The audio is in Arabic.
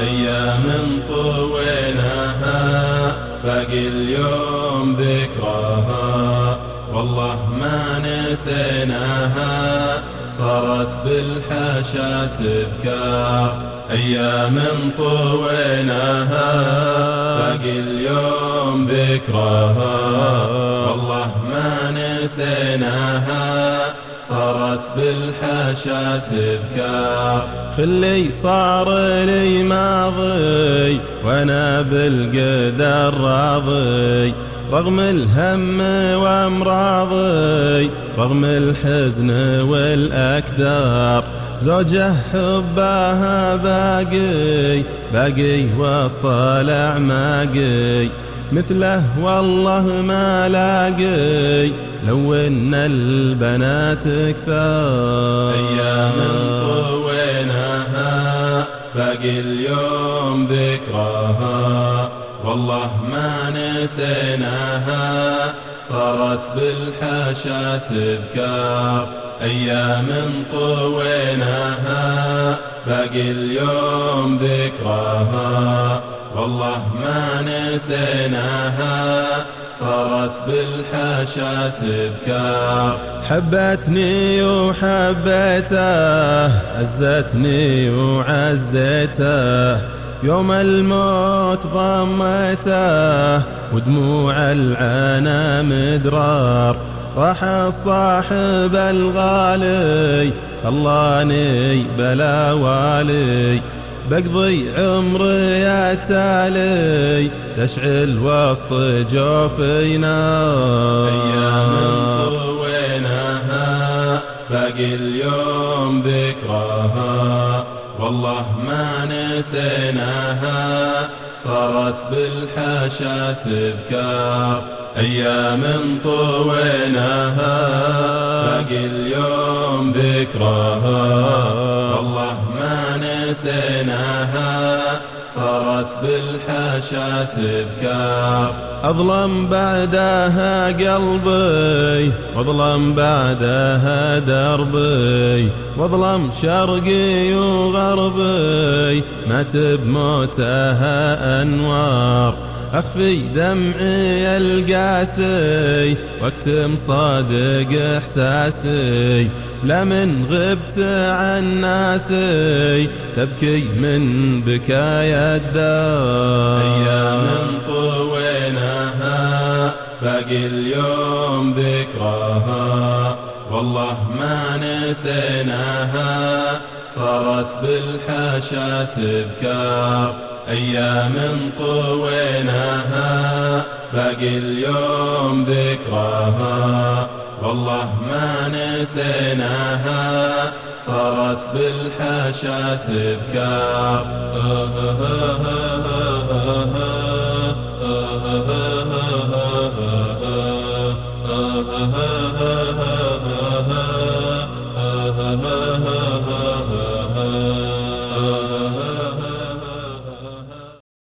أيام طويناها باقي اليوم ذكراها والله ما نسيناها صارت بالحاشا تذكار أيام طويناها باقي اليوم ذكراها. والله ما نسيناها صارت بالحاشا تذكار خلي صار لي ماضي وأنا بالقدر راضي رغم الهم وأمراضي رغم الحزن والاكدار زوجه حبها باقي باقي وسط الأعماقي. مثله والله ما لاقي لو إن البنات كثار أيام طويناها باقي اليوم ذكراها. والله ما نسيناها صارت بالحاشا تذكار. أيام طويناها باقي اليوم ذكراها. والله ما نسيناها صارت بالحاشا تذكار. حبتني وحبيته عزتني وعزيته. يوم الموت ضميته ودموع العنا مدرار. راح الصاحب الغالي خلاني بلا والي. بقضي عمري يا تالي تشعل وسط جوفينا. أيام طويناها باقي اليوم ذكراها. والله ما نسيناها صارت بالحاشا تذكار. أيام طويناها باقي اليوم ذكراها. والله ما نسيناها صارت بالحاشا تذكار. أظلم بعدها قلبي وأظلم بعدها دربي. وأظلم شرقي وغربي مات بموتها أنوار. أخفي دمعي القاسي وأكتم صادق إحساسي. لا من غبت عن ناسي تبكي من بكايا الدار. أيام طويناها باقي اليوم ذكراها. والله ما نسيناها صارت بالحاشا تذكار. أيام طويناها باقي اليوم ذكراها. والله ما نسيناها صارت بالحاشا تذكار.